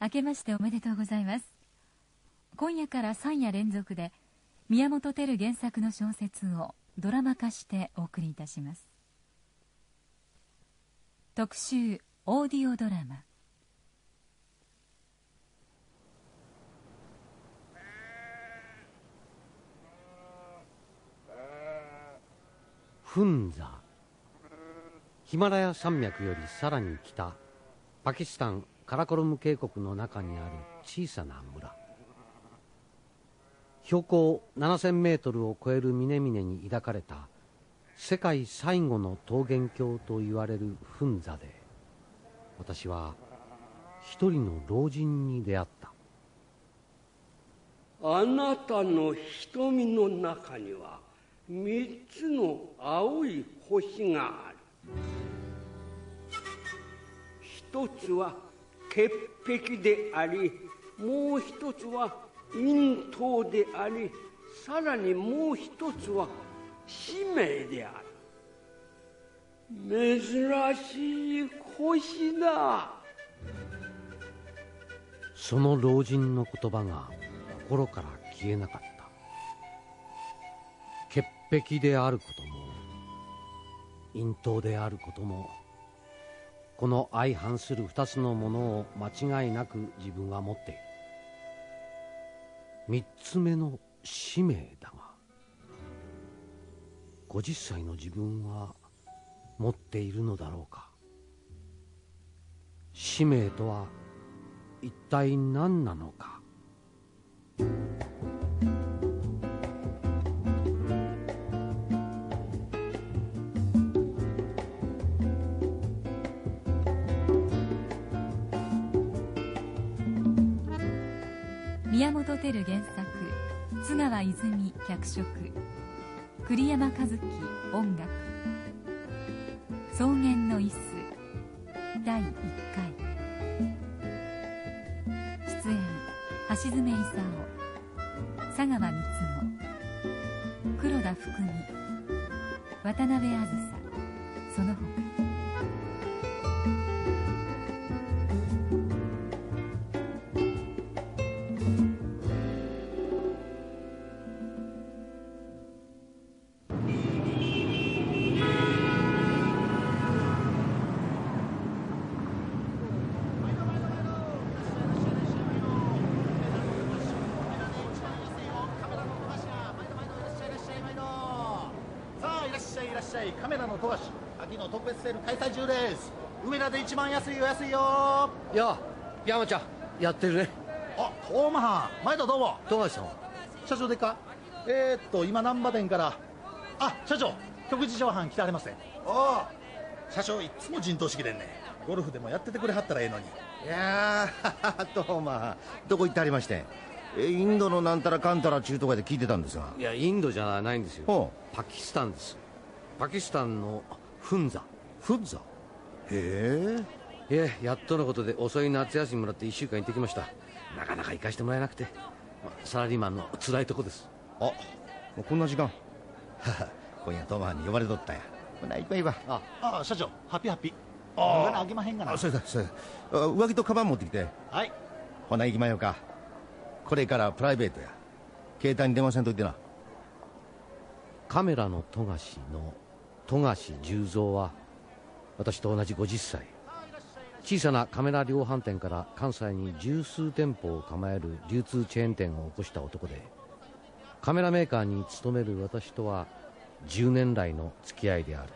明けましておめでとうございます。今夜から3夜連続で宮本照原作の小説をドラマ化してお送りいたします。特集オーディオドラマ。フンザヒマラヤ山脈よりさらに北パキスタンカラコロム渓谷の中にある小さな村。標高7000メートルを超える峰々に抱かれた世界最後の桃源郷と言われるフンザで私は一人の老人に出会った。あなたの瞳の中には三つの青い星がある。一つは潔癖でありもう一つは陰頭でありさらにもう一つは使命である。珍しい星だ。その老人の言葉が心から消えなかった。潔癖であることも陰頭であることもこの相反する二つのものを間違いなく自分は持っている。三つ目の使命だが50歳の自分は持っているのだろうか。使命とは一体何なのか。宮本照原作津川泉脚色。栗山和樹音楽。草原の椅子第1回。出演橋爪功。佐川光雄。黒田福美。渡辺セール開催中です。梅田で一番安いよ安いよ。いや山ちゃんやってるね。あトーマハン前田どうも。富樫さん社長でっか？えー、っと今難波店から。あ社長局次長班来てありますねああ社長いっつも陣頭式でんねゴルフでもやっててくれはったらええのに。いやーどうもどこ行ってありまして？えインドのなんたらかんたら中とかで聞いてたんですが。いやインドじゃないんですよ。ほパキスタンです。パキスタンのフンザフッザへえ。いえやっとのことで遅い夏休みもらって1週間行ってきました。なかなか行かしてもらえなくて、まサラリーマンの辛いとこです。あもうこんな時間。今夜トマに呼ばれとったんや。ほな行こう行こうあああ社長ハッピーハッピー。あああげまへんがな。あそうだそうだあ上着とカバン持ってきて。はい。ほな行きまようか。これからプライベートや。携帯に電話せんといてな。カメラの富樫の富樫十三は私と同じ50歳小さなカメラ量販店から関西に十数店舗を構える流通チェーン店を起こした男でカメラメーカーに勤める私とは10年来の付き合いである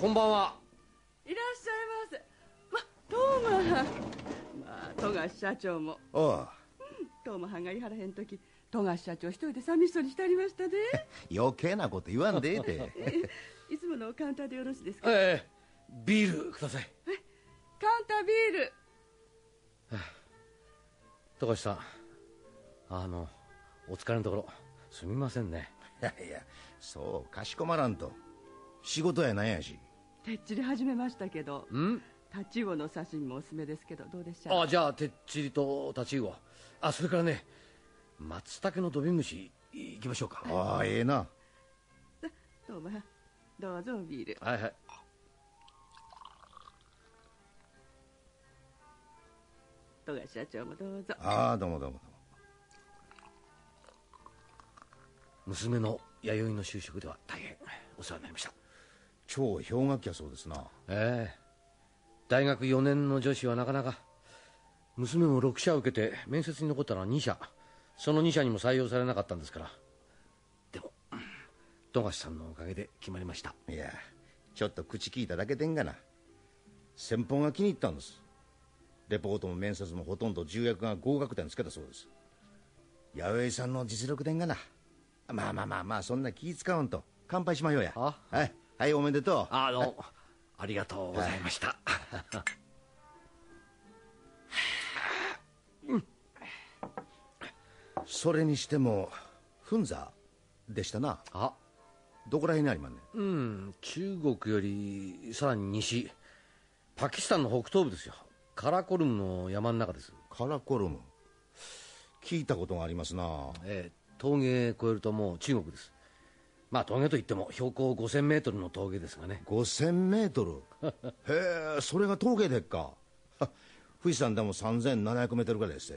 こんばんはいらっしゃいませ。ま、トーマ。まあ、富樫社長も。おうトーマハンがいはらへんとき、富樫社長一人で寂しそうにしてありましたね。余計なこと言わんでええて いつものカウンターでよろしいですか？ええビールくださいカウンタービール。富樫さんあのお疲れのところすみませんねいやいやそうかしこまらんと仕事やなんやしてっちり始めましたけど、ん？タチウオの刺身もおすすめですけど、どうでしょう？あじゃあてっちりと太刀魚あそれからね松茸の土瓶蒸しいきましょうか。ああええな。トーマハン、どうぞビール。はいはい。富樫社長もどうぞ。ああどうもどうも娘の弥生の就職では大変お世話になりました。超氷河期やそうですな。ええ。大学4年の女子はなかなか。娘も6社受けて面接に残ったのは2社その2社にも採用されなかったんですから。でも富樫さんのおかげで決まりました。いやちょっと口聞いただけでんがな。先方が気に入ったんです。レポートも面接もほとんど重役が合格点つけたそうです。弥生さんの実力でんがな。まあまあまあまあそんな気使わんと。乾杯しましょうや。あはい。はいおめでとう。あのありがとうございました、それにしてもフンザでしたな。あ。どこら辺にありまんねん？うん中国よりさらに西パキスタンの北東部ですよ。カラコルムの山の中です。カラコルム？聞いたことがありますな。ええ峠越えるともう中国です。まあ峠といっても標高5000メートルの峠ですがね。5000メートル？へえそれが峠でっか。は富士山でも3700メートルぐらいです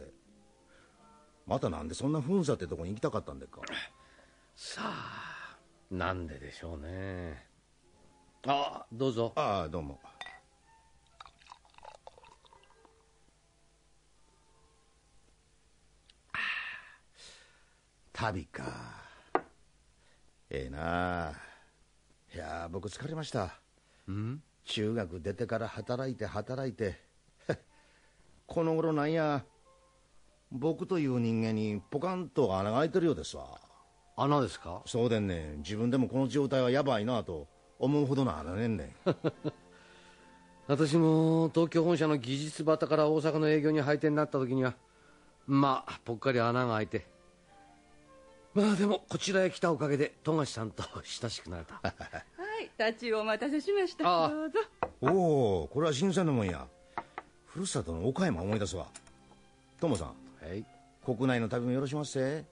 またなんでそんな噴砂ってとこに行きたかったんでっか。さあなんででしょうね。あどうぞ。ああどうも。旅か。ええなあ。いや僕疲れました。うん？中学出てから働いて働いて。この頃なんや僕という人間にポカンと穴が開いてるようですわ。穴ですか？そうでんねん。自分でもこの状態はやばいなと思うほどの穴ねんねん。私も東京本社の技術バタから大阪の営業に配点になった時にはまあぽっかり穴が開いて。まあでもこちらへ来たおかげで富樫さんと親しくなれた。はい立ちお待たせしました。どうぞ。おおこれは新鮮なもんや。ふるさとの岡山思い出すわ。トモさんはい。国内の旅もよろしますせ。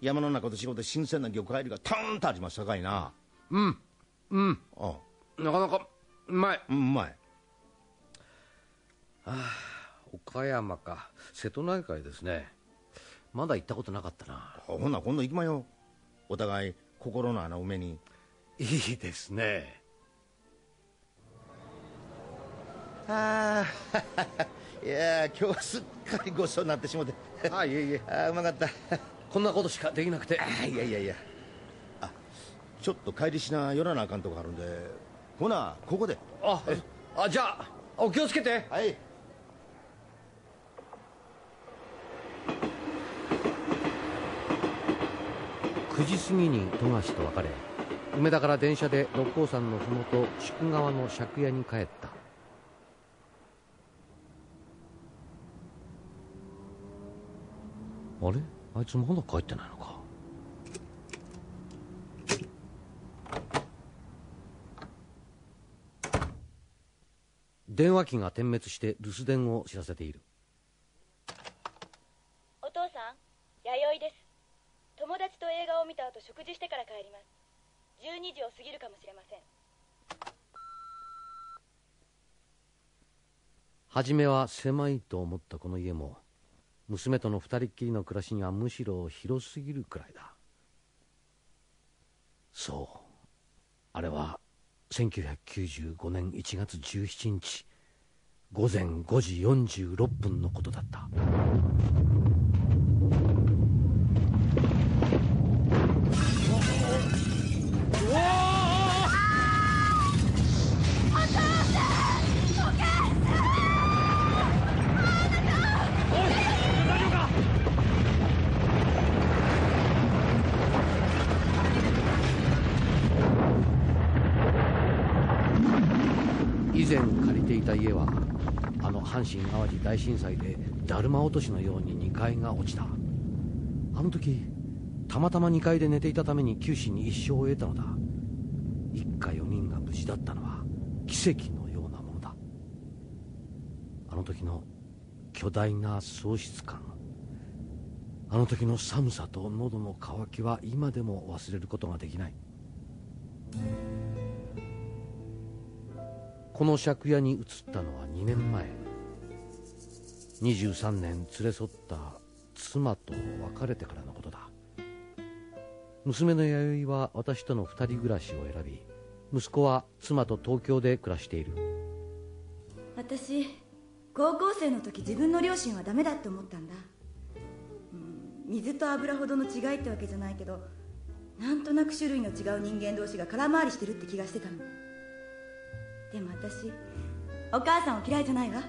山の中と仕事で新鮮な魚介類がターンとありますさかいな。うん。うん。あなかなかうまい。うんうまい。岡山か。瀬戸内海ですね。まだ行ったことなかったな。ほんなら今度行きまよお互い心の穴埋めに。いいですね。あ あいや今日はすっかりごちそうになってしもて。あいえいえ。ああうまかった。こんなことしかできなくて。あいやいやいや。あちょっと帰りしな寄らなあかんとこあるんで。ほなここで。ああじゃあお気をつけて。はい。9時過ぎに富樫と別れ梅田から電車で六甲山の麓宿川の借家に帰ったあれ？あいつまだ帰ってないのか。電話機が点滅して留守電を知らせている。お父さん弥生です。友達と映画を見た後食事してから帰ります。12時を過ぎるかもしれません。初めは狭いと思ったこの家も娘との二人っきりの暮らしにはむしろ広すぎるくらいだ。そう。あれは1995年1月17日午前5時46分のことだった。家はあの阪神・淡路大震災でだるま落としのように2階が落ちた。あの時たまたま2階で寝ていたために九死に一生を得たのだ。一家4人が無事だったのは奇跡のようなものだ。あの時の巨大な喪失感。あの時の寒さと喉の渇きは今でも忘れることができない。この借家に移ったのは2年前。23年連れ添った妻と別れてからのことだ。娘の弥生は私との二人暮らしを選び息子は妻と東京で暮らしている。私高校生の時自分の両親はダメだって思ったんだ、うん、水と油ほどの違いってわけじゃないけどなんとなく種類の違う人間同士が空回りしてるって気がしてたの。でも私お母さんを嫌いじゃないわ。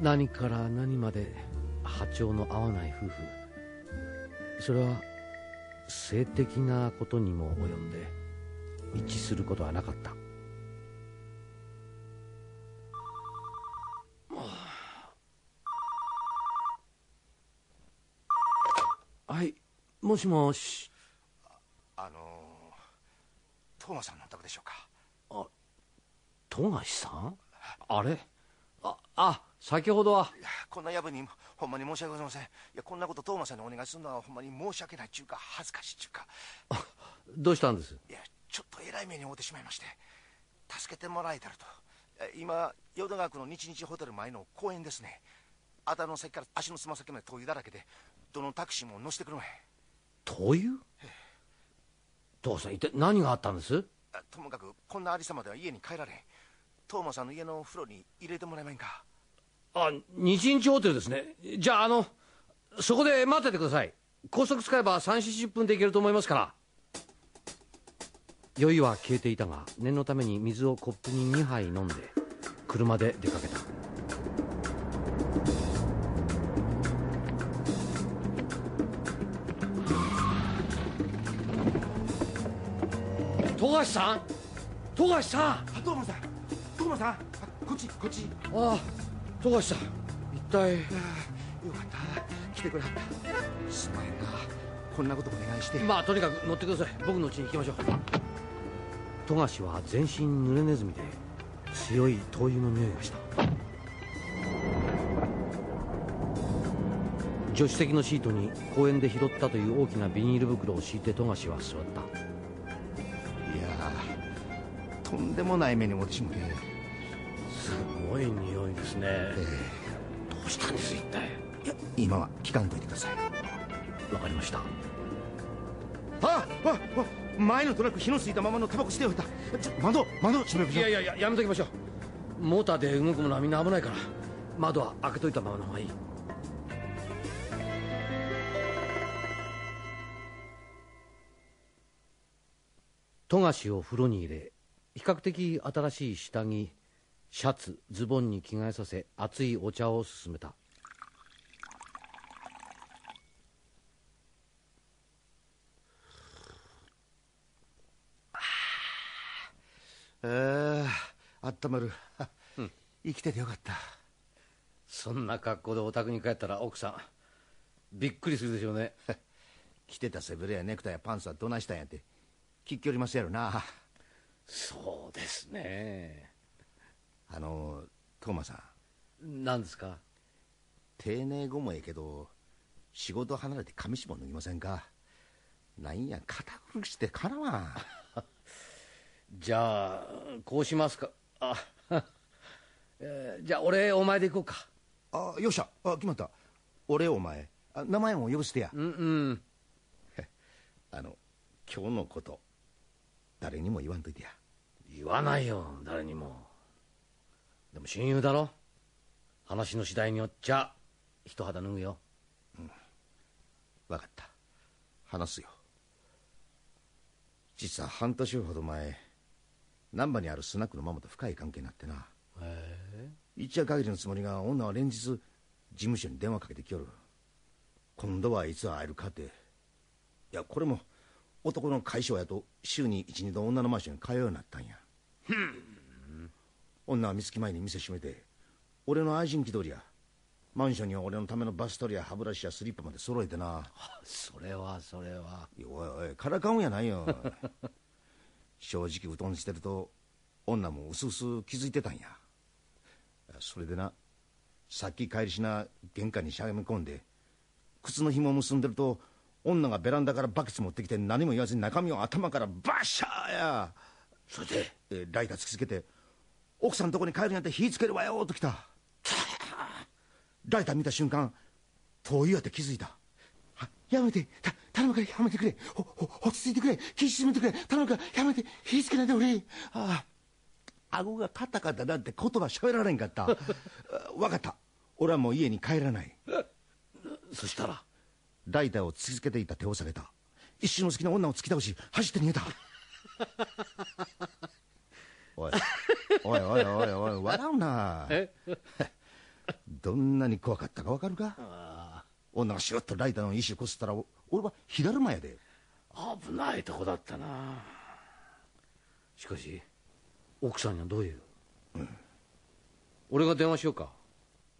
何から何まで波長の合わない夫婦。それは性的なことにも及んで一致することはなかった。はいもしもし。あのトーマさんのお宅でしょうか？あ富樫さん？あれ？ああ先ほどは。こんな夜分にほんまに申し訳ございません。いやこんなことトーマさんにお願いするのはほんまに申し訳ないっちゅうか恥ずかしいっちゅうか。どうしたんです？いやちょっとえらい目に遭うてしまいまして。助けてもらえたらと。今淀川区の日々ホテル前の公園ですね。頭の先から足のつま先まで灯油だらけでどのタクシーも乗せてくるまい灯油父さん一体何があったんです？ともかくこんなありさまでは家に帰られんトーマさんの家のお風呂に入れてもらえまんか？あ日日ホテルですね。じゃああのそこで待っててください。高速使えば340分で行けると思いますから。酔いは消えていたが念のために水をコップに2杯飲んで車で出かけた。富樫さん？富樫さん？あトーマさんトーマさん。こっちこっち。ああ富樫さん。一体。よかった。来てくれはった。すまんな。こんなことお願いして。まあとにかく乗ってください。僕の家に行きましょう。富樫は全身濡れネズミで強い灯油の匂いがした。助手席のシートに公園で拾ったという大きなビニール袋を敷いて富樫は座った。いやとんでもない目に落ちもてすごい匂いですね、ええ、どうしたんです一体。いや今は聞かんといてください。わかりました。あああ前のトラック火のついたままのタバコ捨ておいた窓窓閉めましょう。いやいやいややめときましょう。モーターで動くものはみんな危ないから窓は開けといたままの方がいい。富樫を風呂に入れ比較的新しい下着シャツズボンに着替えさせ熱いお茶を勧めた。ああったまる、うん、生きててよかった。そんな格好でお宅に帰ったら奥さんびっくりするでしょうね。着てた背広やネクタイやパンツはどないしたんやって聞きおりますやろな。そうですねあのトーマさん。何ですか？定年後もええけど仕事離れて紙芝脱ぎませんか？なんや堅苦しくてかなわん。じゃあこうしますか。あ、えー、じゃあ俺お前で行こうか。あよっしゃ。あ決まった。俺お前。あ名前も呼ぶしてや。うんうん。あの今日のこと誰にも言わんといてや。言わないよ誰にもでも親友だろ。話の次第によっちゃ一肌脱ぐよ。うん。分かった。話すよ。実は半年ほど前難波にあるスナックのママと深い関係になってな。へえ。一夜限りのつもりが女は連日事務所に電話かけてきよる。今度はいつ会えるかって。いやこれも男の解消やと週に12度女のマンションに通うようになったんや女は三月前に店閉めて俺の愛人気取りや。マンションには俺のためのバストリや歯ブラシやスリッパまで揃えてな。それはそれは。おいおいからかうんやないよ。正直うとんしてると女もうすうす気づいてたんや。それでなさっき帰りしな玄関にしゃがみ込んで靴の紐結んでると女がベランダからバケツ持ってきて何も言わずに中身を頭からバシャーや。それで、えー、ライター突きつけて奥さんとこに帰るなんて火つけるわよと来た。ライター見た瞬間遠いわって気づいた。やめて頼むからやめてくれ。落ち着いてくれ。気沈めてくれ。頼むからやめて。火つけないで俺ああ顎がカタカタなんて言葉喋られんかった。分かった。俺はもう家に帰らない。そしたらライターを突きつけていた手を下げた。一瞬の隙の女を突き倒し走って逃げた。おい。おいおいおいおい笑うな。どんなに怖かったか分かるか？女がシュッとライターの石をこすったら俺は火だるまやで。危ないとこだったな。しかし奥さんにはどういう、うん、俺が電話しようか。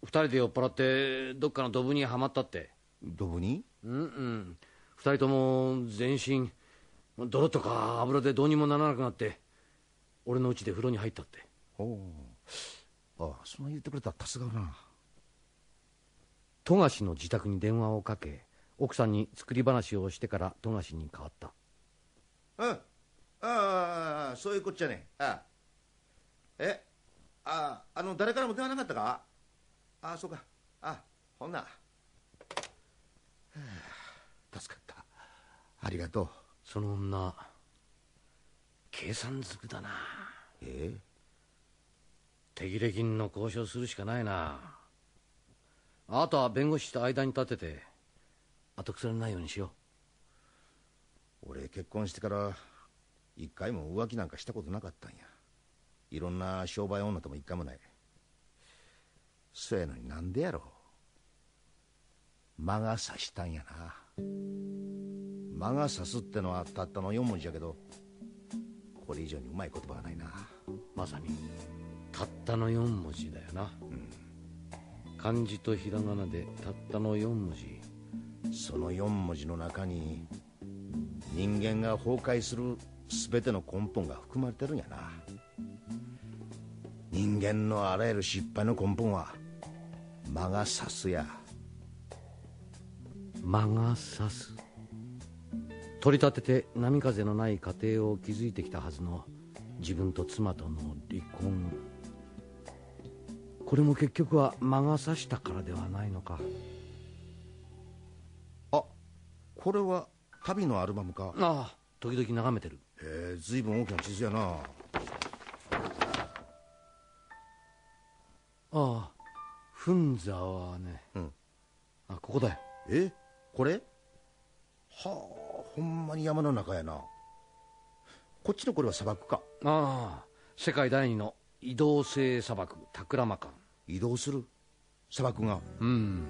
二人で酔っ払ってどっかのドブにはまったって。ドブに？うんうん。二人とも全身泥とか油でどうにもならなくなって俺の家で風呂に入ったって。おおああそんな言ってくれたら助かるな。富樫の自宅に電話をかけ奥さんに作り話をしてから富樫に変わった。うん。ああそういうこっちゃね。ああ。え？あああの誰からも電話なかったか？ああそうか。あほんな。助かった。ありがとう。その女計算づくだな。え？え手切れ金の交渉するしかないな。あとは弁護士と間に立てて。後腐れないようにしよう。俺結婚してから一回も浮気なんかしたことなかったんや。いろんな商売女とも一回もない。そやのになんでやろ魔が差したんやな。魔が差すってのはたったの4文字やけどこれ以上にうまい言葉がないな。まさにたったの4文字だよな、うん、漢字とひらがなでたったの4文字。その4文字の中に人間が崩壊する全ての根本が含まれてるんやな。人間のあらゆる失敗の根本は魔が差すや。魔が差す取り立てて波風のない家庭を築いてきたはずの自分と妻との離婚。これも結局は魔が差したからではないのか。あこれは旅のアルバムか。ああ時々眺めてる。へえ随分大きな地図やな。ああ墳座はね、うん、あここだよ。えこれ？はあほんまに山の中やな。こっちのこれは砂漠か。ああ世界第二の移動性砂漠タクラマカン。移動する？砂漠が。うん。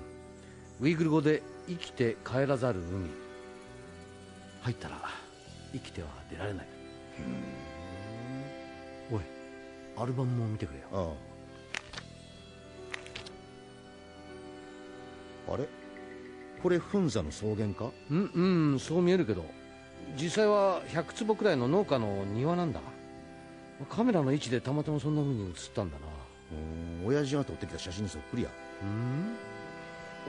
ウイグル語で生きて帰らざる海。入ったら生きては出られない。おいアルバムも見てくれよ。ああ。あれ？これ噴座の草原か？うんうんそう見えるけど。実際は100坪くらいの農家の庭なんだ。カメラの位置でたまたまそんな風に映ったんだな。うん親父が撮ってきた写真にそっくりや。う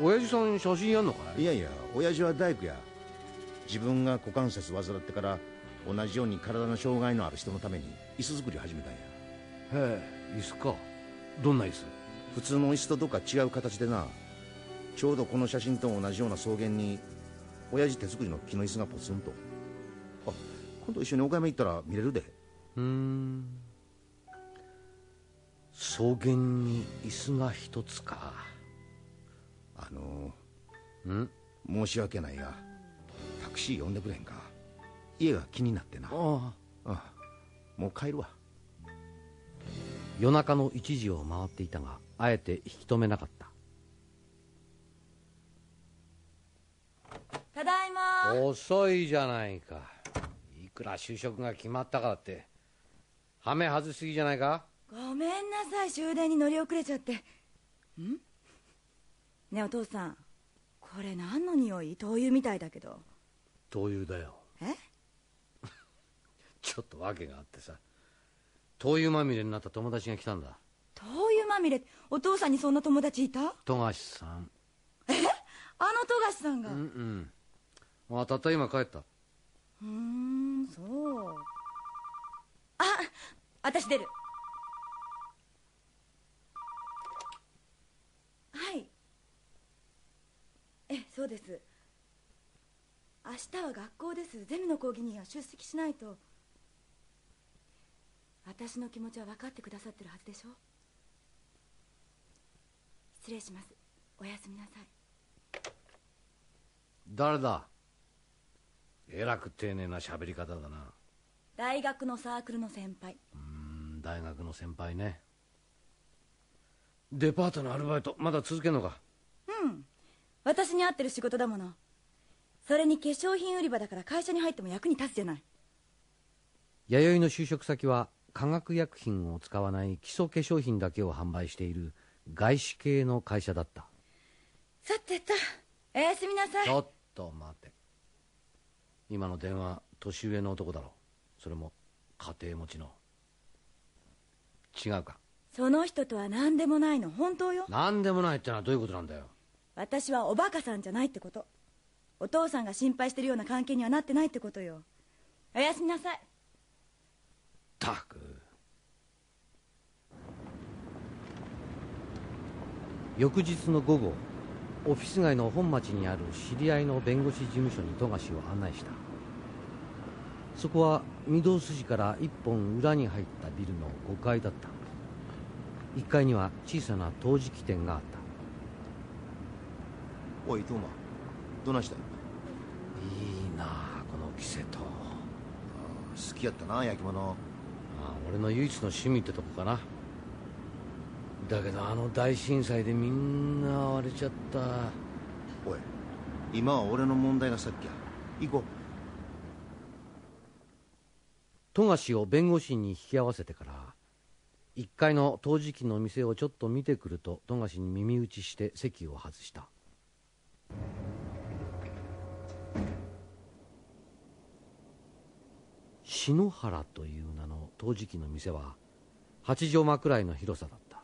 ん？親父さん写真やんのかい？いやいや親父は大工や。自分が股関節患ってから同じように体の障害のある人のために椅子作りを始めたんや。へえ椅子か。どんな椅子？普通の椅子とどっか違う形でなちょうどこの写真と同じような草原に親父手作りの木の椅子がポツンと。あ今度一緒に岡山行ったら見れるで。うん。草原に椅子が一つか。あのん？申し訳ないがタクシー呼んでくれへんか。家が気になってな。ああ。もう帰るわ。夜中の1時を回っていたがあえて引き止めなかったただいま遅いじゃないか。いくら就職が決まったからって。はめ外すぎじゃないか？ごめんなさい終電に乗り遅れちゃって。ん？ねお父さん。これ何の匂い？灯油みたいだけど。灯油だよ。え？ちょっと訳があってさ。灯油まみれになった友達が来たんだ。灯油まみれ？お父さんにそんな友達いた？富樫さん。え？あの富樫さんが？うんうんあたった今帰った？うんそう。あ私出る。はい。ええそうです。明日は学校です。ゼミの講義には出席しないと。私の気持ちは分かってくださってるはずでしょ。失礼します。おやすみなさい。誰だ？えらく丁寧な喋り方だな。大学のサークルの先輩。うん大学の先輩ね。デパートのアルバイトまだ続けんのか？うん。私に合ってる仕事だもの。それに化粧品売り場だから会社に入っても役に立つじゃない。弥生の就職先は化学薬品を使わない基礎化粧品だけを販売している外資系の会社だった。さてとおやすみなさい。ちょっと待て今の電話年上の男だろ。それも家庭持ちの。違うか。その人とは何でもないの。本当よ。何でもないってのはどういうことなんだよ。私はおバカさんじゃないってこと。お父さんが心配してるような関係にはなってないってことよ。おやすみなさい。たく。翌日の午後オフィス街の本町にある知り合いの弁護士事務所に富樫を案内したそこは御堂筋から一本裏に入ったビルの5階だった。1階には小さな陶磁器店があった。おいトーマどないしたいいなあこの季節と。好きやったな焼き物。あ俺の唯一の趣味ってとこかな。だけどあの大震災でみんな割れちゃった。おい今は俺の問題が先や。行こう富樫を弁護士に引き合わせてから1階の陶磁器の店をちょっと見てくると富樫に耳打ちして席を外した。篠原という名の陶磁器の店は八畳間くらいの広さだった。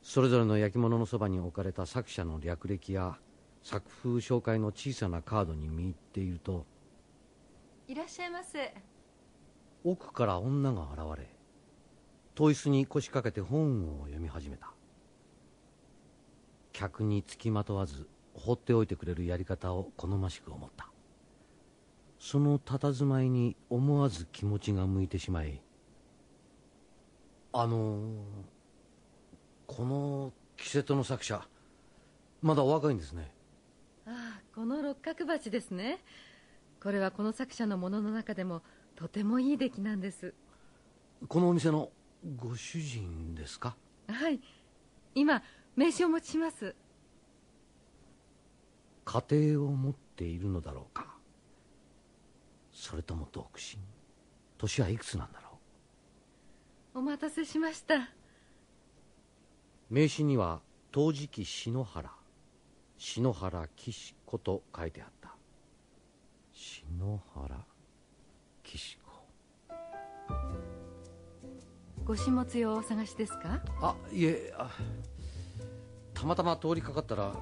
それぞれの焼き物のそばに置かれた作者の略歴や作風紹介の小さなカードに見入っているといらっしゃいませ。奥から女が現れ遠椅子に腰掛けて本を読み始めた。客につきまとわず放っておいてくれるやり方を好ましく思った。その佇まいに思わず気持ちが向いてしまいあのこの季節の作者まだお若いんですね。ああこの六角鉢ですね。これはこの作者のものの中でもとてもいい出来なんです。このお店のご主人ですか？はい。今名刺をお持ちします。家庭を持っているのだろうか？それとも独身？年はいくつなんだろお待たせしました。う名刺には陶磁器篠原篠原岸子と書いてあった。篠原？岸子ご始末用をお探しですか？あいえあたまたま通りかかったら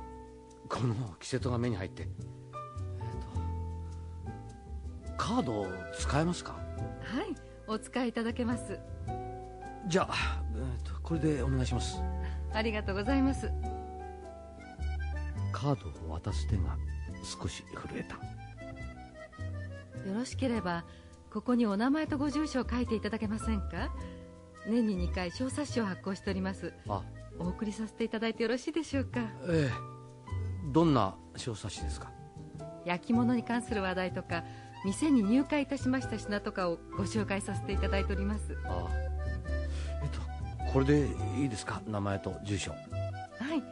この季節が目に入ってえっ、とカード使えますか？はいお使いいただけます。じゃあ、えーとこれでお願いします。ありがとうございます。カードを渡す手が少し震えた。よろしければここにお名前とご住所を書いていただけませんか？年に2回小冊子を発行しております。あ。お送りさせていただいてよろしいでしょうか？ええ。どんな小冊子ですか？焼き物に関する話題とか店に入会いたしました品とかをご紹介させていただいております。あ。えっとこれでいいですか？名前と住所。はい。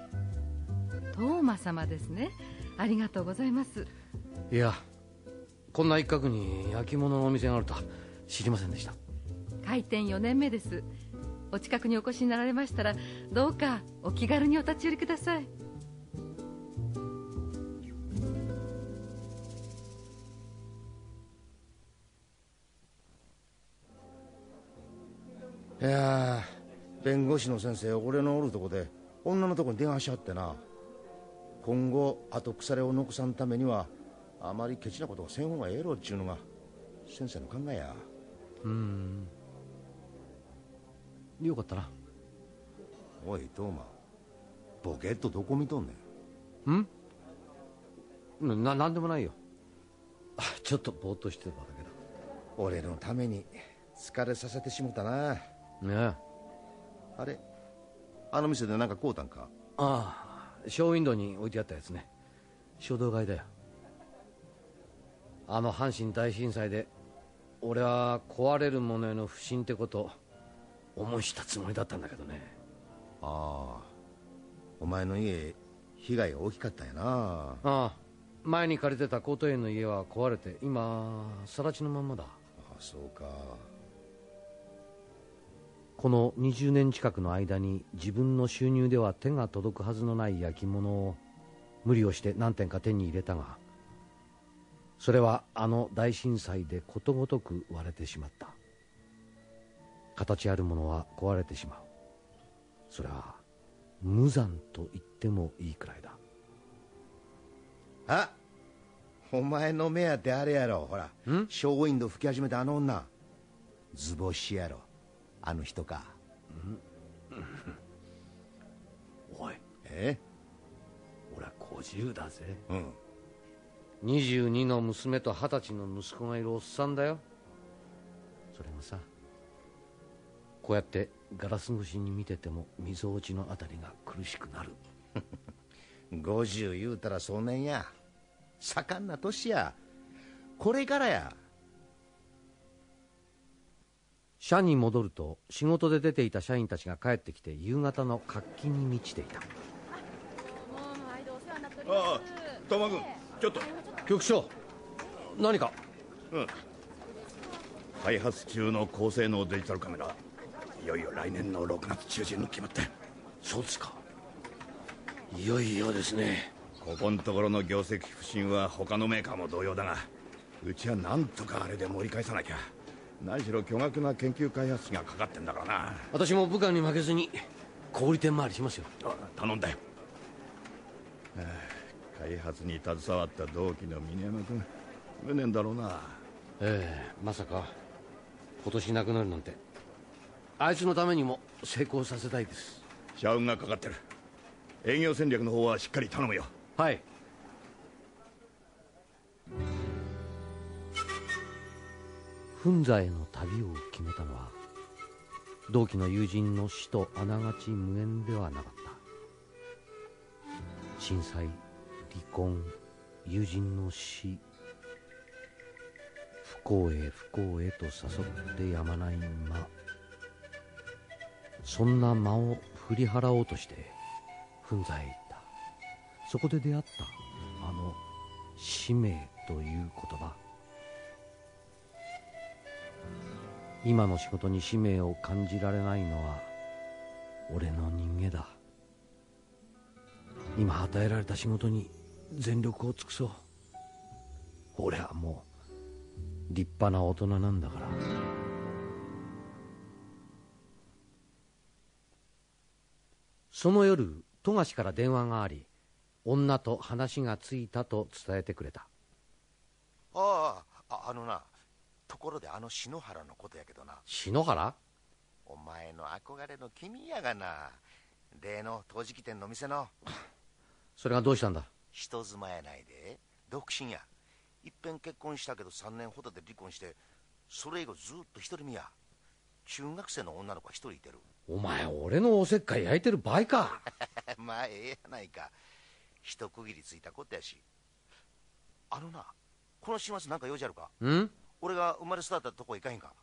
トーマ様ですね。ありがとうございます。いやこんな一角に焼き物のお店があるとは知りませんでした。開店4年目です。お近くにお越しになられましたらどうかお気軽にお立ち寄りください。いやー弁護士の先生俺のおるとこで女のとこに電話しはってな。今後後腐れを残さんためにはあまりケチなことをせん方がええろっちゅうのが先生の考えや。うん。よかったな。おいトーマ。ボケっとどこ見とんねん。ん？な何でもないよ。ちょっとぼーっとしてただけだ。俺のために疲れさせてしもたな。ねえ。あれ？あの店で何か買うたんか？ああショーウィンドウに置いてあったやつね。衝動買いだよあの阪神大震災で俺は壊れるものへの不信ってこと思いしたつもりだったんだけどね。ああ。お前の家被害が大きかったんやな。ああ。前に借りてた高等園の家は壊れて今更地のまんまだ。あそうか。この20年近くの間に自分の収入では手が届くはずのない焼き物を無理をして何点か手に入れたがそれはあの大震災でことごとく割れてしまった。形あるものは壊れてしまう。それは無残と言ってもいいくらいだ。あお前の目当てあれやろ。ほらショーウィンドウ吹き始めたあの女。図星やろ。あの人か。おい。え？俺は50だぜ。うん22の娘と20歳の息子がいるおっさんだよ。それがさこうやってガラス越しに見ててもみぞおちのあたりが苦しくなる。50言うたらそん年や。盛んな年や。これからや。社に戻ると仕事で出ていた社員たちが帰ってきて夕方の活気に満ちていた。もう毎度お世話になっておりああトマ君ちょっと局長何か？うん。開発中の高性能デジタルカメラ。いよいよ来年の6月中旬に決まって。そうですか。いよいよですね。ここんところの業績不振は他のメーカーも同様だがうちはなんとかあれで盛り返さなきゃ。何しろ巨額な研究開発費がかかってんだからな。私も部下に負けずに小売店回りしますよ。あ頼んだよ。はあ開発に携わった同期の峰山君無念だろうな。ええまさか。今年亡くなるなんて。あいつのためにも成功させたいです。社運がかかってる。営業戦略の方はしっかり頼むよ。はい。噴座への旅を決めたのは同期の友人の死とあながち無縁ではなかった。震災離婚友人の死不幸へ不幸へと誘ってやまない間そんな間を振り払おうとして噴座へ行った。そこで出会ったあの使命という言葉。今の仕事に使命を感じられないのは俺の人間だ。今与えられた仕事に全力を尽くそう。俺はもう立派な大人なんだから。その夜富樫から電話があり女と話がついたと伝えてくれた。ああああのなところであの篠原のことやけどな。篠原？お前の憧れの君やがな。例の陶磁器店の店の。それがどうしたんだ？人妻やないで。独身や。いっぺん結婚したけど3年ほどで離婚してそれ以後ずっと独り身や。中学生の女の子が一人いてる。お前俺のおせっかい焼いてる場合か。まあええやないか。一区切りついたことやし。あのなこの週末なんか用事あるか？ん？俺が生まれ育ったとこ行かへんか？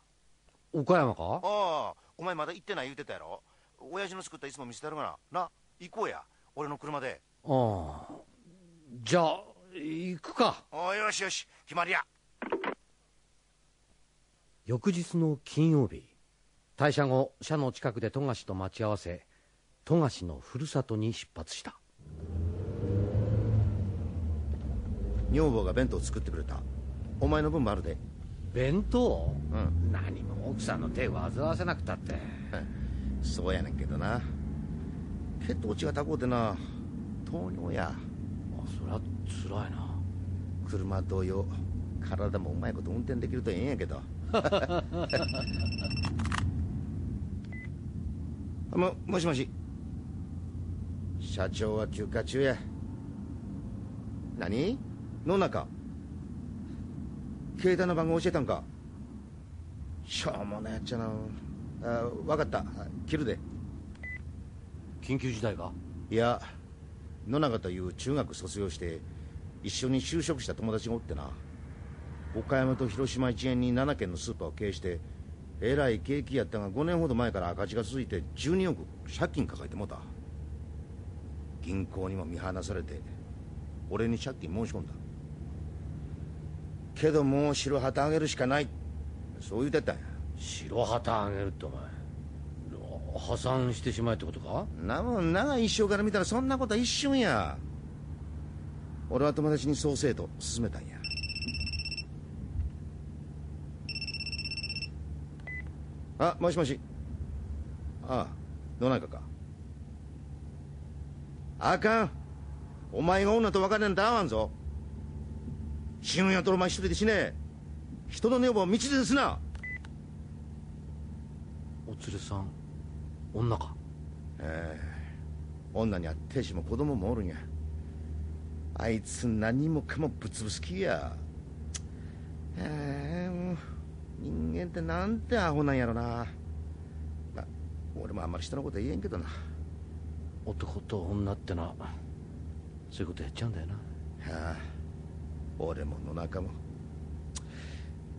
岡山か？ああお前まだ行ってない言うてたやろ。親父の作ったいつも見せてやるがな。な行こうや。俺の車で。ああじゃあ行くか。およしよし決まりや。翌日の金曜日退社後社の近くで富樫と待ち合わせ富樫のふるさとに出発した。女房が弁当作ってくれた。お前の分もあるで。弁当？うん。何も奥さんの手を煩わせなくたって。そうやねんけどな。血糖値が高うてな。糖尿や。あそりゃつらいな。車同様体もうまいこと運転できるとええんやけど。ももしもし。社長は休暇中や。何？野中。携帯の番号教えたんか？しょうもないやっちゃな。あ分かった。切るで。緊急事態かいや野中という中学卒業して一緒に就職した友達がおってな岡山と広島一円に7軒のスーパーを経営してえらい景気やったが5年ほど前から赤字が続いて12億借金抱えてもうた。銀行にも見放されて俺に借金申し込んだ。けどもう白旗あげるしかない。そう言うてったんや。白旗あげるってお前。破産してしまえってことか？なもん長い一生から見たらそんなことは一瞬や。俺は友達にそうせえと勧めたんや。あもしもし。ああ野中かあかん。お前が女と別れんと合わんぞ。死ぬんやったらお前一人で死ね。人の女房を道ですな。お連れさん女か？ええ。女には亭主も子供もおるんや。あいつ何もかもぶつぶつきや。ええもう人間ってなんてアホなんやろな。ま俺もあんまり人のこと言えんけどな。男と女ってなそういうことやっちゃうんだよな。はあ。俺も野中も。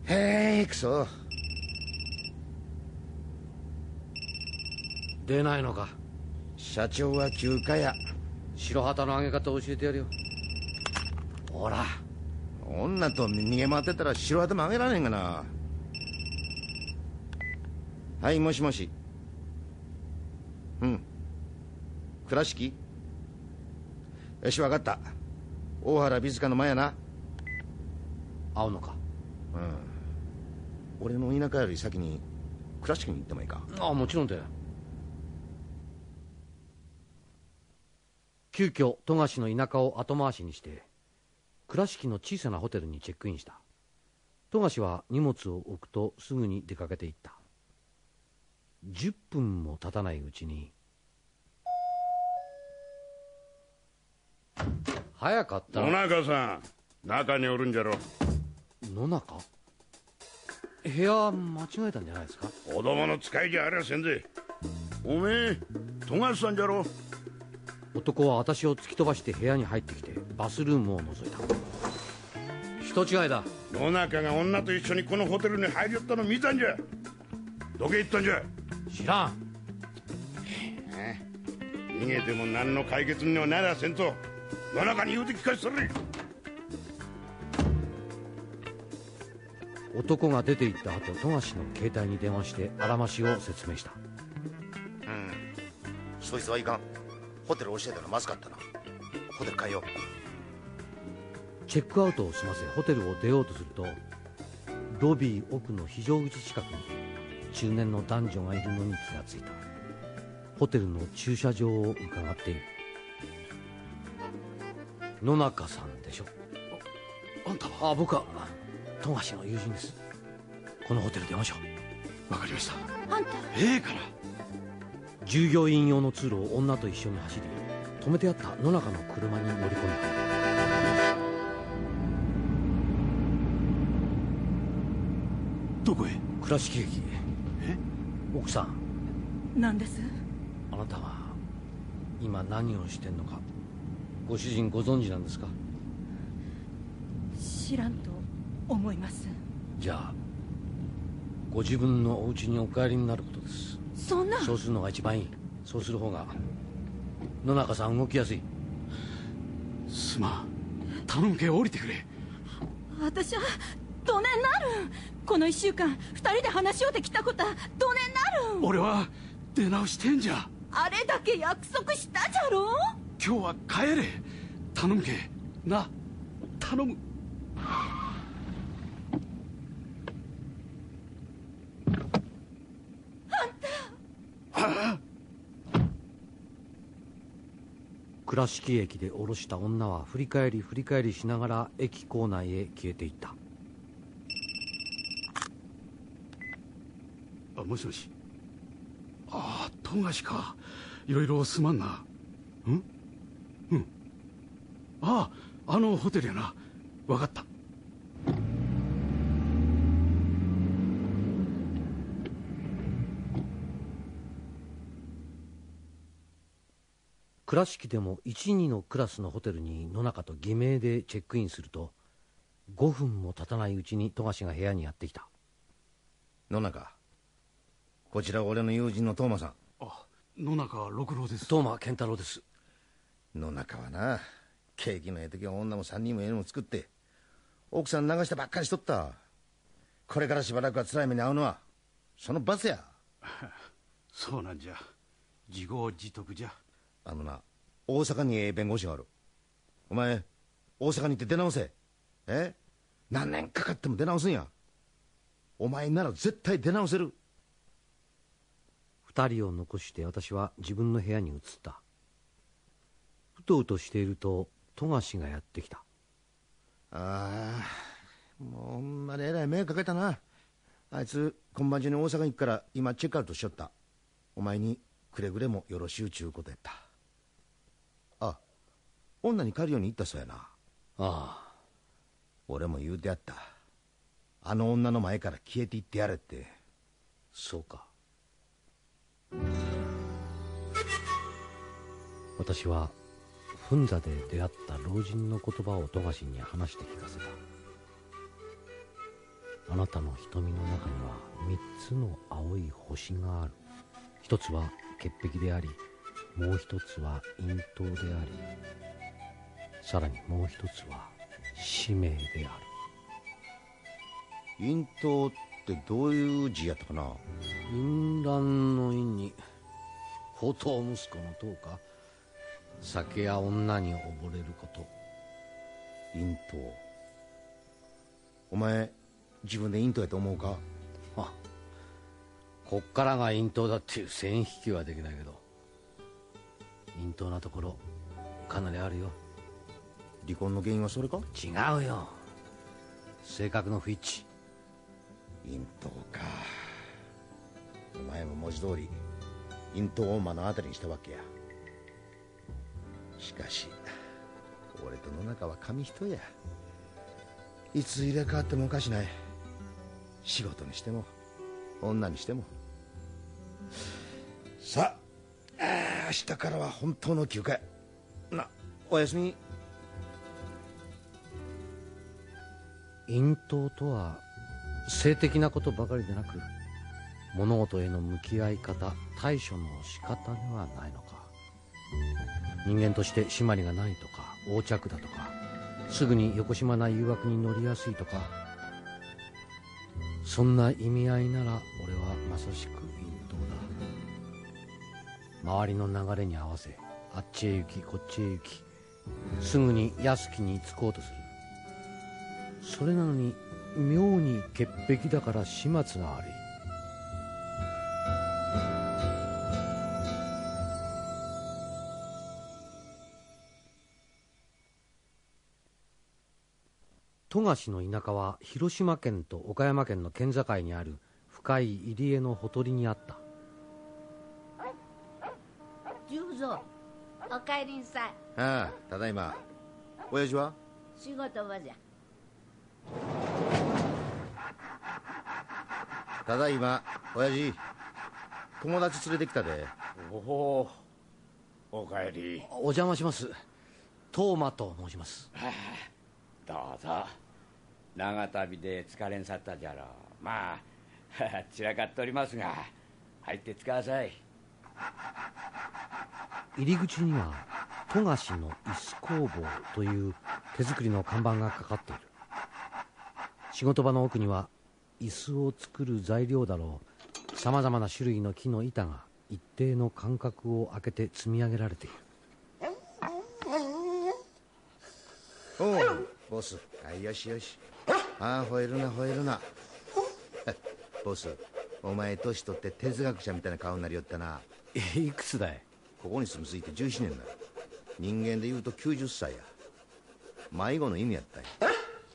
へえくそ出ないのか。社長は休暇や白旗の上げ方教えてやるよ。ほら。女と逃げ回ってたら白旗も上げられへんがな。はいもしもし。うん。倉敷？よし分かった。大原美塚の前やな。会うのか。うん。俺の田舎より先に倉敷に行ってもいいか？ああもちろんだよ急遽富樫の田舎を後回しにして倉敷の小さなホテルにチェックインした。富樫は荷物を置くとすぐに出かけていった。10分も経たないうちに早かった。野中さん中におるんじゃろ。野中？部屋間違えたんじゃないですか？子供の使いじゃありゃせんぜ。おめえ富樫さんじゃろ男は私を突き飛ばして部屋に入ってきてバスルームを覗いた。人違いだ。野中が女と一緒にこのホテルに入りよったの見たんじゃ。どけ行ったんじゃ。知らん。逃げても何の解決にはならせんと。野中に言うて聞かせとれ男が出て行った後富樫の携帯に電話してあらましを説明した。うん。そいつはいかんホテル教えたらまずかったな。ホテル変えよう。チェックアウトを済ませホテルを出ようとするとロビー奥の非常口近くに中年の男女がいるのに気がついた。ホテルの駐車場を伺っている。野中さんでしょ。あんたは？あ僕は富樫の友人です。このホテル出ましょう。わかりました。あんたええから従業員用の通路を女と一緒に走り止めてあった野中の車に乗り込んだどこへ倉敷駅。え？奥さん。何ですあなたは今何をしてんのかご主人ご存知なんですか？知らんと思います。じゃあご自分のお家にお帰りになることですそんな。そうするのが一番いい。そうする方が野中さん動きやすい。すまん。頼むけ降りてくれ。私はどねんなるん。この一週間二人で話し合うてきたことはどねんなるん。俺は出直してんじゃ。あれだけ約束したじゃろ。今日は帰れ。頼むけ。な。頼む倉敷駅で降ろした女は振り返り振り返りしながら駅構内へ消えていった。あもしもし。ああ富樫か。いろいろすまんな。うん？うん。あああのホテルやな。分かった倉敷でも12のクラスのホテルに野中と偽名でチェックインすると5分も経たないうちに富樫が部屋にやってきた。野中？こちら俺の友人のトーマさん。あ野中六郎です。トーマ健太郎です。野中はな景気のええ時は女も3人もええのも作って奥さん流してばっかりしとった。これからしばらくは辛い目に遭うのはその罰や。そうなんじゃ。自業自得じゃあのな大阪にええ弁護士がある。お前大阪に行って出直せ。え？何年かかっても出直すんや。お前なら絶対出直せる。二人を残して私は自分の部屋に移った。うとうとしていると富樫がやってきた。ああもうほんまにえらい迷惑かけたな。あいつ今晩中に大阪に行くから今チェックアウトしよった。お前にくれぐれもよろしゅうちゅうことやった。あ女に帰るように言ったそうやな。ああ。俺も言うてやった。あの女の前から消えていってやれって。そうか。私は墳座で出会った老人の言葉を富樫に話して聞かせた。あなたの瞳の中には3つの青い星がある。一つは潔癖でありもう一つは陰頭でありさらにもう一つは使命である。陰頭ってどういう字やったかな？淫乱の陰に宝刀息子の塔か？酒や女に溺れること。陰頭お前自分で陰頭やと思うか？あこっからが陰頭だっていう線引きはできないけど。陰頭なところかなりあるよ離婚の原因はそれか？違うよ。性格の不一致。陰頭か。お前も文字通り陰頭を目の当たりにしたわけや。しかし俺と野中は紙一や。いつ入れ替わってもおかしない。仕事にしても女にしても。さあ明日からは本当の休暇なおやすみ陰頭とは性的なことばかりでなく物事への向き合い方対処の仕方ではないのか。人間として締まりがないとか横着だとかすぐに横島な誘惑に乗りやすいとか。そんな意味合いなら俺はまさしく陰頭だ。周りの流れに合わせあっちへ行きこっちへ行きすぐに安きに着こうとする。それなのに妙に潔癖だから始末が悪い。富樫の田舎は広島県と岡山県の県境にある深い入り江のほとりにあった。十三おかえりんさい。ああただいま。親父は？仕事場じゃただいま親父友達連れてきたで。おおおかえり。お邪魔します。トーマと申します。どうぞ。長旅で疲れんさったじゃろう。まあ 散らかっておりますが入ってつかさい。入り口には富樫の椅子工房という手作りの看板がかかっている。仕事場の奥には椅子を作る材料だろう。さまざまな種類の木の板が一定の間隔を空けて積み上げられている。おうボス。はいよしよし。ああ吠えるな吠えるな。ボスお前年取って哲学者みたいな顔になりよったな。いくつだい？ここに住み着いて17年だ。人間で言うと90歳や。迷子の意味やったんや。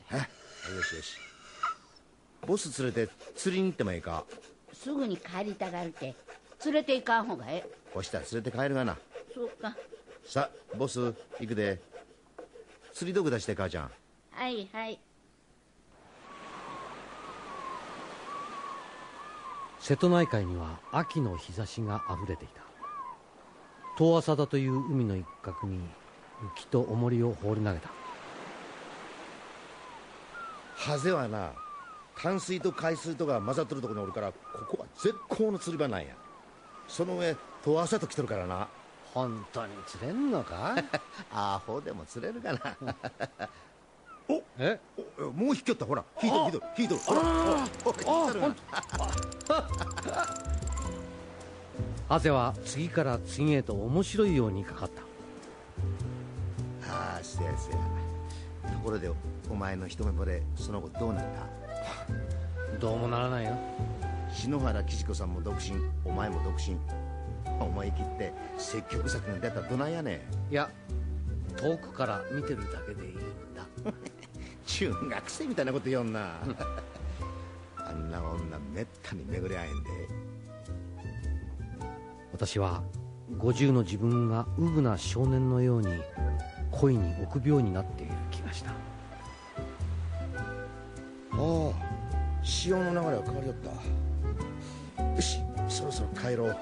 はいよしよしボス連れて釣りに行ってもええか？すぐに帰りたがるけ連れて行かんほうがええ。こしたら連れて帰るがな。そうか。さボス行くで。釣り道具出して母ちゃん。はいはい。瀬戸内海には秋の日差しがあふれていた。遠浅田という海の一角に浮きと重りを放り投げた。ハゼはな淡水と海水とが混ざっとるとこにおるからここは絶好の釣り場なんや。その上遠浅と来とるからな。本当に釣れんのか？アホでも釣れるかな。おえ？おもう引きよった。ほら引いとる引いとる。引いとるほらほら引いとる。ハゼは次から次へと面白いようにかかった。ああせやせやところでお前の一目惚れその後どうなったどうもならないよ。篠原紀子子さんも独身お前も独身。思い切って積極策に出たらどないやねいや遠くから見てるだけでいいんだ。中学生みたいなこと言おんな。あんな女めったに巡り合えんで。私は50の自分がうぶな少年のように恋に臆病になっている気がした。ああ潮の流れは変わりよった。よしそろそろ帰ろう。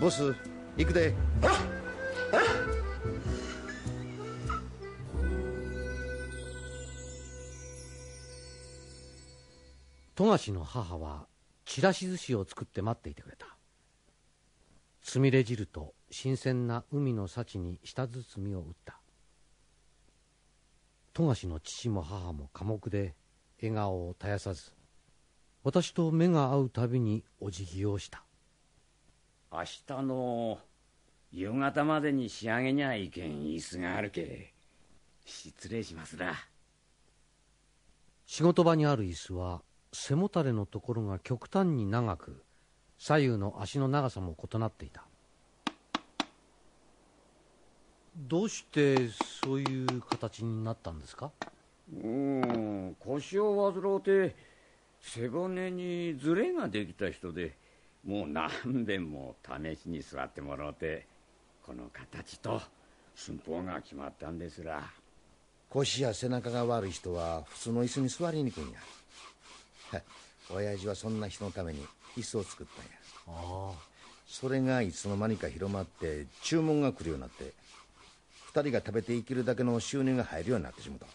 ボス行くで。富樫の母はちらし寿司を作って待っていてくれた。つみれ汁と新鮮な海の幸に舌包みを打った。富樫の父も母も寡黙で笑顔を絶やさず私と目が合うたびにお辞儀をした。明日の夕方までに仕上げにゃいけん椅子があるけ。失礼しますな。仕事場にある椅子は背もたれのところが極端に長く左右の足の長さも異なっていた。どうしてそういう形になったんですか？うん腰を患うて背骨にズレができた人でもう何べんも試しに座ってもらうてこの形と寸法が決まったんですら。腰や背中が悪い人は普通の椅子に座りにくいんや。は 親父はそんな人のために椅子を作ったんや。ああ。それがいつの間にか広まって注文が来るようになって二人が食べていけるだけの収入が入るようになってしもた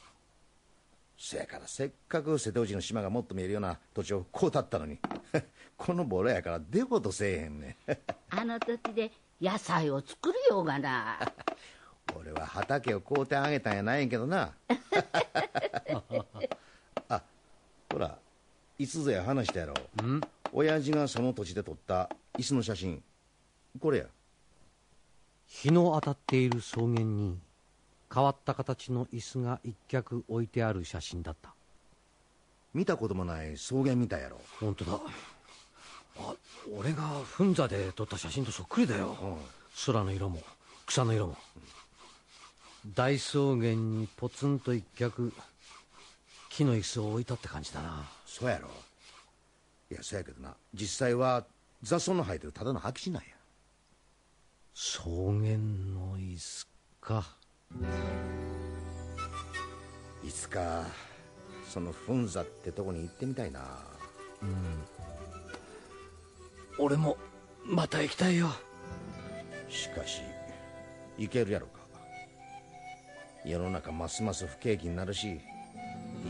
せやからせっかく瀬戸内の島がもっと見えるような土地をこう立ったのに。このボロやから出ほどせえへんね あの土地で野菜を作るようがな。俺は畑を買うてあげたんやないんやけどな。あほらいつぞや話したやろ。ん？親父がその土地で撮った椅子の写真。これや。日の当たっている草原に変わった形の椅子が一脚置いてある写真だった。見たこともない草原みたいやろ。本当だ。あ俺が噴座で撮った写真とそっくりだよ、空の色も草の色も、大草原にポツンと一脚木の椅子を置いたって感じだな。そうやろ。いやそうやけどな。実際は雑草の生えてるただの空き地なんや。草原の椅子かいつかその噴座ってとこに行ってみたいな。うん。俺もまた行きたいよ。しかし行けるやろか。世の中ますます不景気になるし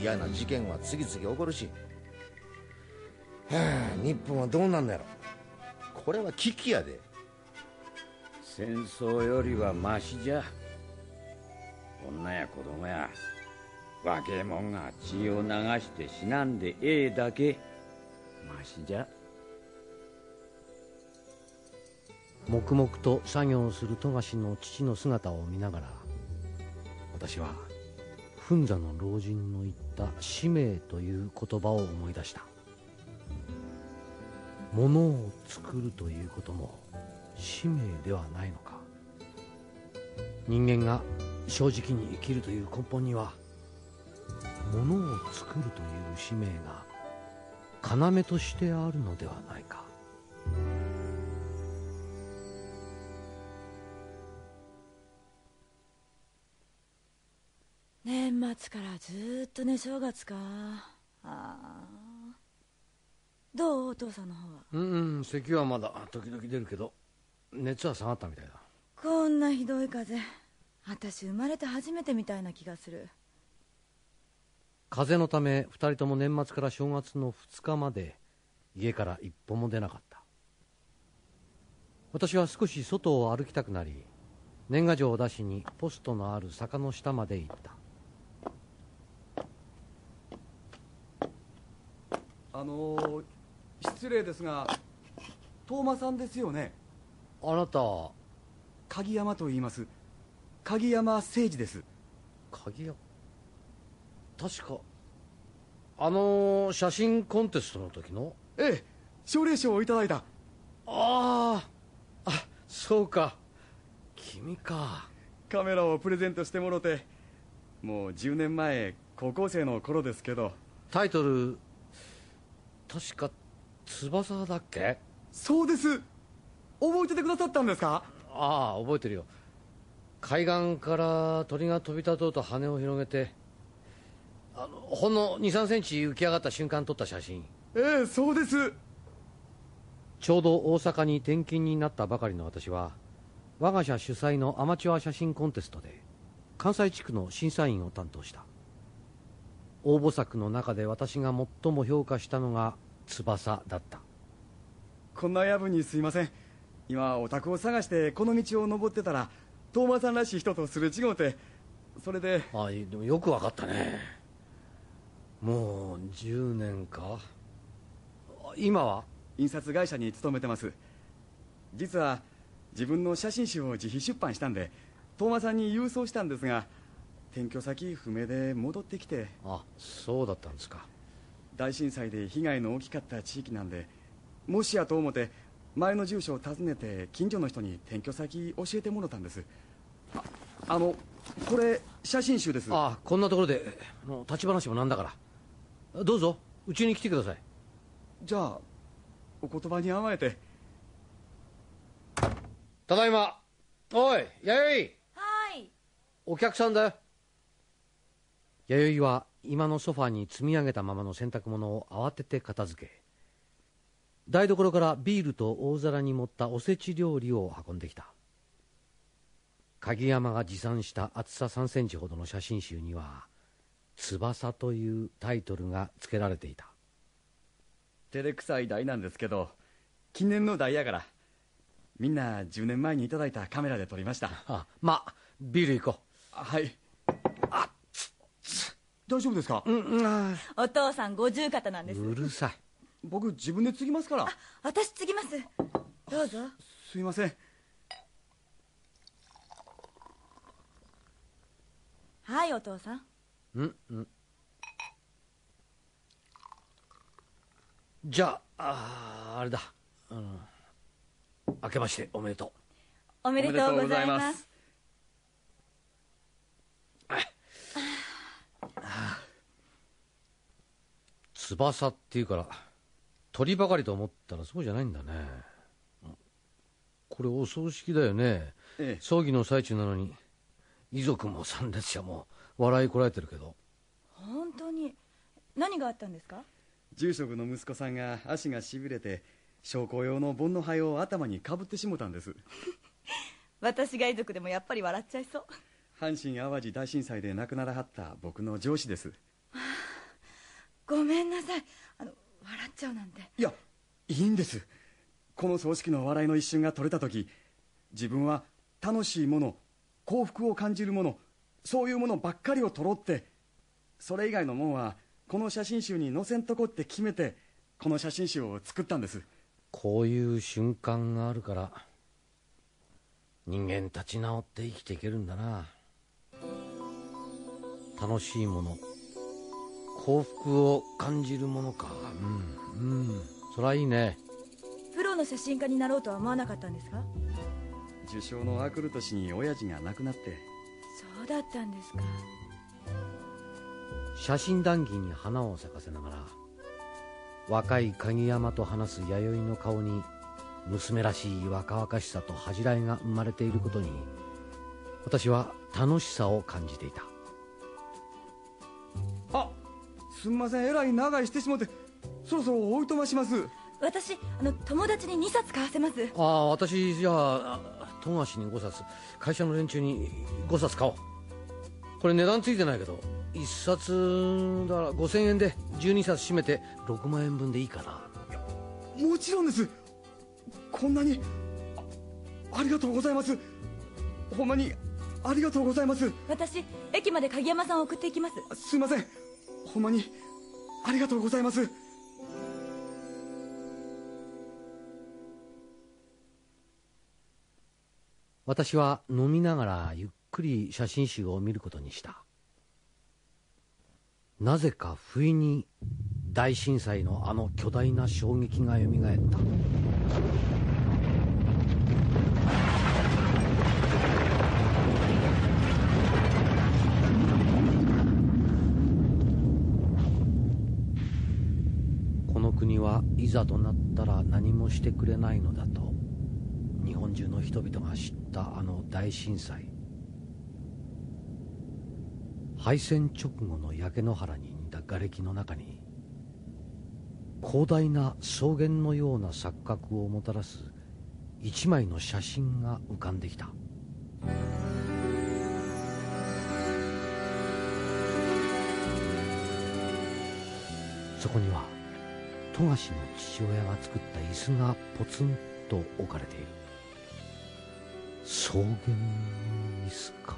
嫌な事件は次々起こるし。はあ日本はどうなんのやろ。これは危機やで。戦争よりはマシじゃ女や子供や若えもんが血を流して死なんでええだけマシじゃ。黙々と作業する富樫の父の姿を見ながら私は噴座の老人の言った使命という言葉を思い出した。物を作るということも使命ではないのか。人間が正直に生きるという根本には物を作るという使命が要としてあるのではないか。年末からずっとね正月か。ああどうお父さんの方は？うんうん咳はまだ時々出るけど熱は下がったみたいだ。こんなひどい風。邪私生まれて初めてみたいな気がする。風邪のため2人とも年末から正月の2日まで家から一歩も出なかった。私は少し外を歩きたくなり年賀状を出しにポストのある坂の下まで行った。あのー、失礼ですが東間さんですよね？あなた。鍵山と言います鍵山誠二です。鍵山？確かあの写真コンテストの時の？ええ奨励賞をいただいた。あああそうか。君か。カメラをプレゼントしてもろてもう10年前高校生の頃ですけど。タイトル確か翼だっけ？そうです。覚えててくださったんですか？ああ覚えてるよ海岸から鳥が飛び立とうと羽を広げてあのほんの2 3センチ浮き上がった瞬間撮った写真。ええそうです。ちょうど大阪に転勤になったばかりの私は我が社主催のアマチュア写真コンテストで関西地区の審査員を担当した。応募作の中で私が最も評価したのが翼だった。こんな夜分にすいません。今お宅を探してこの道を登ってたら東間さんらしい人とすれ違うてそれで。あでもよくわかったね。もう10年か。今は？印刷会社に勤めてます。実は自分の写真集を自費出版したんで東間さんに郵送したんですが転居先不明で戻ってきて。あそうだったんですか。大震災で被害の大きかった地域なんでもしやと思って前の住所を訪ねて近所の人に転居先教えてもらったんですああのこれ写真集です。あこんなところでもう立ち話もなんだから。どうぞうちに来てください。じゃあお言葉に甘えて。ただいま。おい弥生。はい。お客さんだ。よ弥生は今のソファに積み上げたままの洗濯物を慌てて片付け。台所からビールと大皿に盛ったおせち料理を運んできた鍵山が持参した厚さ3センチほどの写真集には「翼」というタイトルが付けられていた。照れくさい台なんですけど記念の台やからみんな10年前にいただいたカメラで撮りました。あまあビール行こう。はい。あ大丈夫ですか、うんお父さん五十肩なんです。うるさい。僕自分で継ぎますから。私継ぎます。どうぞ。すいませんはいお父さん。うんうん。じゃあああれだ。あの明けましておめでとう。おめでとうございます。翼っていうから鳥ばかりと思ったらそうじゃないんだね。これお葬式だよね、ええ、葬儀の最中なのに遺族も参列者も笑いこらえてるけど。本当に。何があったんですか？住職の息子さんが足がしびれて証拠用の盆の灰を頭にかぶってしもたんです。私が遺族でもやっぱり笑っちゃいそう。阪神・淡路大震災で亡くならはった僕の上司です。ごめんなさい。あの笑っちゃうなんて。いやいいんです。この葬式の笑いの一瞬が取れた時自分は楽しいもの幸福を感じるものそういうものばっかりを取ろうってそれ以外のもんはこの写真集に載せんとこって決めてこの写真集を作ったんです。こういう瞬間があるから人間立ち直って生きていけるんだな。楽しいもの幸福を感じるものか。うんうん。そりゃいいね。プロの写真家になろうとは思わなかったんですか？受賞のあくる年に親父が亡くなって。そうだったんですか。写真談義に花を咲かせながら若い鍵山と話す弥生の顔に娘らしい若々しさと恥じらいが生まれていることに私は楽しさを感じていた。すみません。えらい長いしてしもてそろそろおいとまします私あの友達に2冊買わせます。ああ私じゃあ富樫に5冊。会社の連中に5冊買おう。これ値段ついてないけど1冊だから5000円で12冊締めて6万円分でいいかな。もちろんです。こんなにあありがとうございます。ほんまにありがとうございます。私駅まで鍵山さんを送っていきます。すいません。ほんまにありがとうございます私は飲みながらゆっくり写真集を見ることにした。なぜか不意に大震災のあの巨大な衝撃がよみがえった。この国はいざとなったら何もしてくれないのだと。本中の人々が知ったあの大震災。敗戦直後の焼け野原に似た瓦礫の中に広大な草原のような錯覚をもたらす一枚の写真が浮かんできた。そこには富樫の父親が作った椅子がポツンと置かれている。草原の椅子か？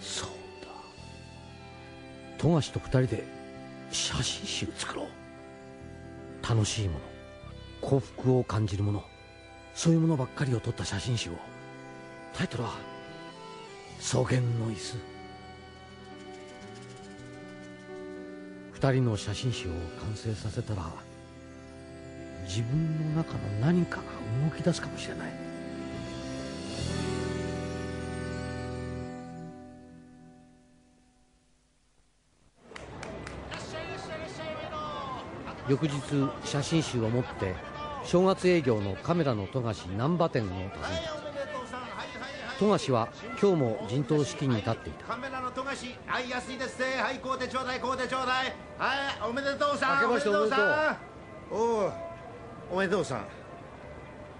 そうだ。富樫と二人で写真集作ろう。楽しいもの幸福を感じるものそういうものばっかりを撮った写真集を。タイトルは「草原の椅子」二人の写真集を完成させたら自分の中の何かが動き出すかもしれない。翌日写真集を持って正月営業のカメラの富樫難波店を訪ねた富樫は今日も陣頭指揮に立っていた。カメラの富樫はい安いですねはい買うてちょうだい買うてちょうだいはいおめでとうさん。おめでとうさん。おおおめでとうさん。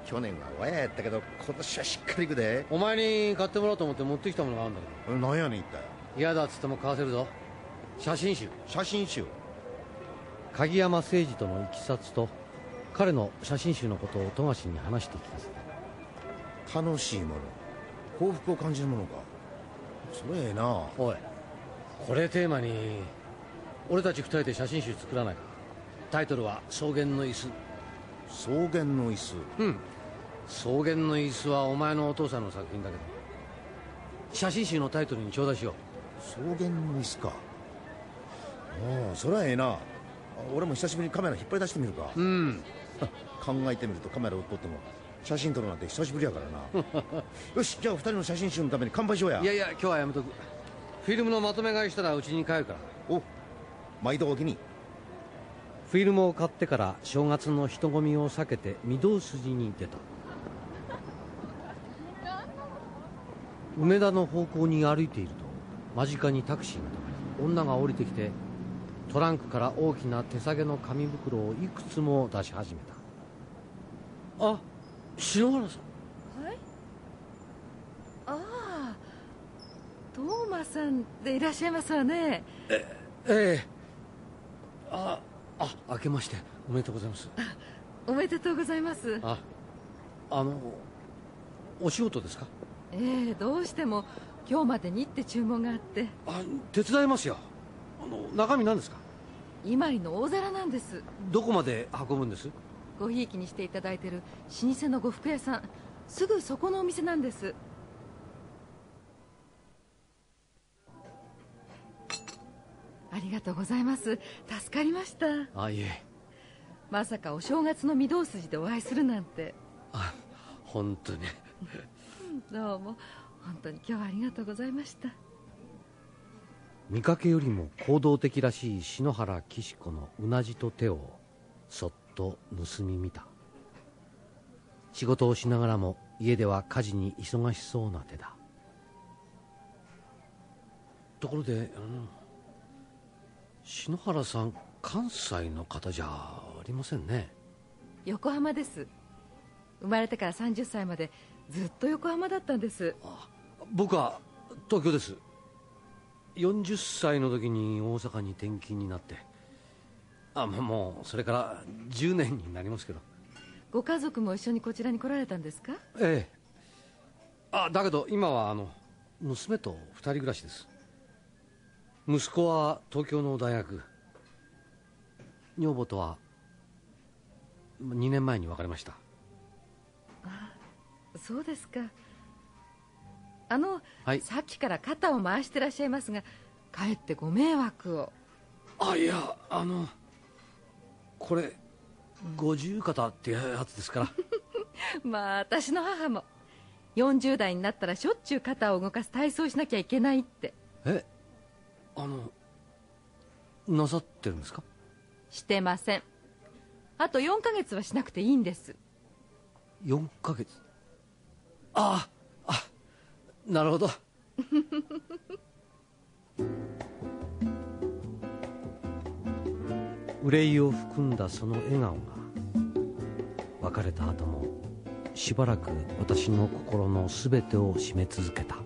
去年はわややったけど今年はしっかりいくで。お前に買ってもらおうと思って持ってきたものがあるんだけど。何やねん一体。嫌だっつっても買わせるぞ。写真集。写真集鍵山誠二とのいきさつと彼の写真集のことを富樫に話して聞かせた楽しいもの幸福を感じるものか。それええな。おいこれテーマに俺たち二人で写真集作らないか。タイトルは「草原の椅子」草原の椅子。うん。草原の椅子はお前のお父さんの作品だけど。写真集のタイトルに頂戴しよう。草原の椅子か。ああそりゃええな俺も久しぶりにカメラ引っ張り出してみるか。うん。考えてみるとカメラを撮っても写真撮るなんて久しぶりやからな。よしじゃあ二人の写真集のために乾杯しようや。いやいや今日はやめとく。フィルムのまとめ買いしたらうちに帰るから。お毎度お気に。フィルムを買ってから正月の人混みを避けて御堂筋に出た。梅田の方向に歩いていると間近にタクシーが止まり女が降りてきてトランクから大きな手提げの紙袋をいくつも出し始めた。あ篠原さん。はい？ああトーマさんでいらっしゃいますわね。ええああ明けましておめでとうございます。おめでとうございます。ああのお仕事ですか？ええどうしても今日までにって注文があって。あ手伝いますよあの中身何ですか？伊万里の大皿なんです。どこまで運ぶんです？ごひいきにしていただいてる老舗の呉服屋さん。すぐそこのお店なんです。ありがとうございます。助かりました。あいえ。まさかお正月の御堂筋でお会いするなんて。あ本当に。どうも。本当に今日はありがとうございました見かけよりも行動的らしい篠原岸子のうなじと手をそっと盗み見た。仕事をしながらも家では家事に忙しそうな手だ。ところであの篠原さん関西の方じゃありませんね。横浜です。生まれてから30歳までずっと横浜だったんです。僕は東京です40歳の時に大阪に転勤になって。あもうそれから10年になりますけど。ご家族も一緒にこちらに来られたんですか？ええ。あだけど今はあの娘と2人暮らしです。息子は東京の大学。女房とは2年前に別れました。あそうですかあの、はい。さっきから肩を回してらっしゃいますがかえってご迷惑を。あいやあのこれ五十肩ってやつですから。まあ私の母も40代になったらしょっちゅう肩を動かす体操しなきゃいけないって。えあのなさってるんですか？してません。あと4ヶ月はしなくていいんです。4ヶ月。あああなるほど。憂いを含んだその笑顔が別れた後もしばらく私の心の全てを締め続けた。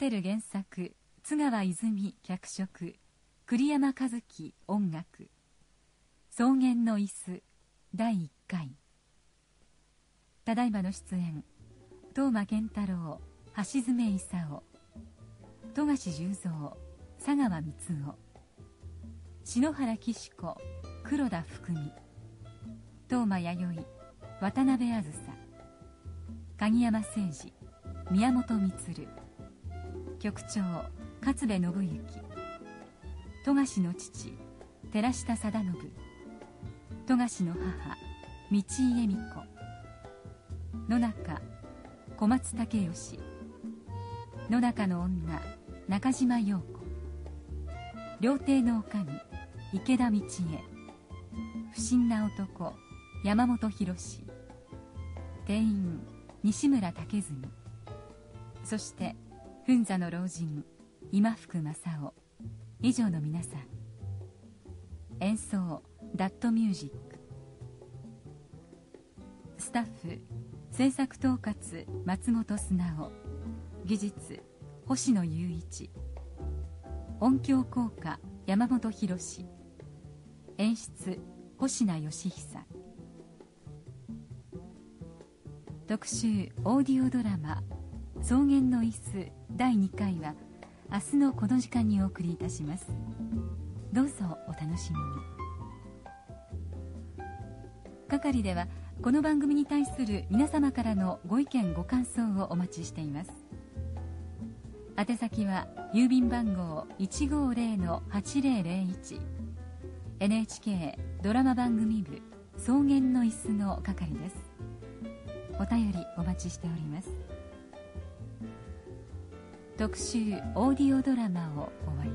宮本照原作津川泉脚色栗山和樹音楽。草原の椅子第1回。ただいまの出演東間健太郎橋爪功。富樫十三佐川光夫篠原岸子黒田福美。東間弥生渡辺あずさ鍵山誠二宮本満局長勝部信之富樫の父寺下貞信。富樫の母道井恵美子。野中小松武義。野中の女中島陽子。料亭の女将池田道恵。不審な男山本博店員西村武純そして噴座の老人今福正夫。以上の皆さん。演奏ダットミュージック。スタッフ制作統括松本素直。技術星野雄一。音響効果山本博演出星名義久。特集オーディオドラマ「草原の椅子」第2回は明日のこの時間にお送りいたします。どうぞお楽しみに。係ではこの番組に対する皆様からのご意見ご感想をお待ちしています。宛先は郵便番号150-8001 NHK ドラマ番組部草原の椅子の係です。お便りお待ちしております。特集オーディオドラマを終わり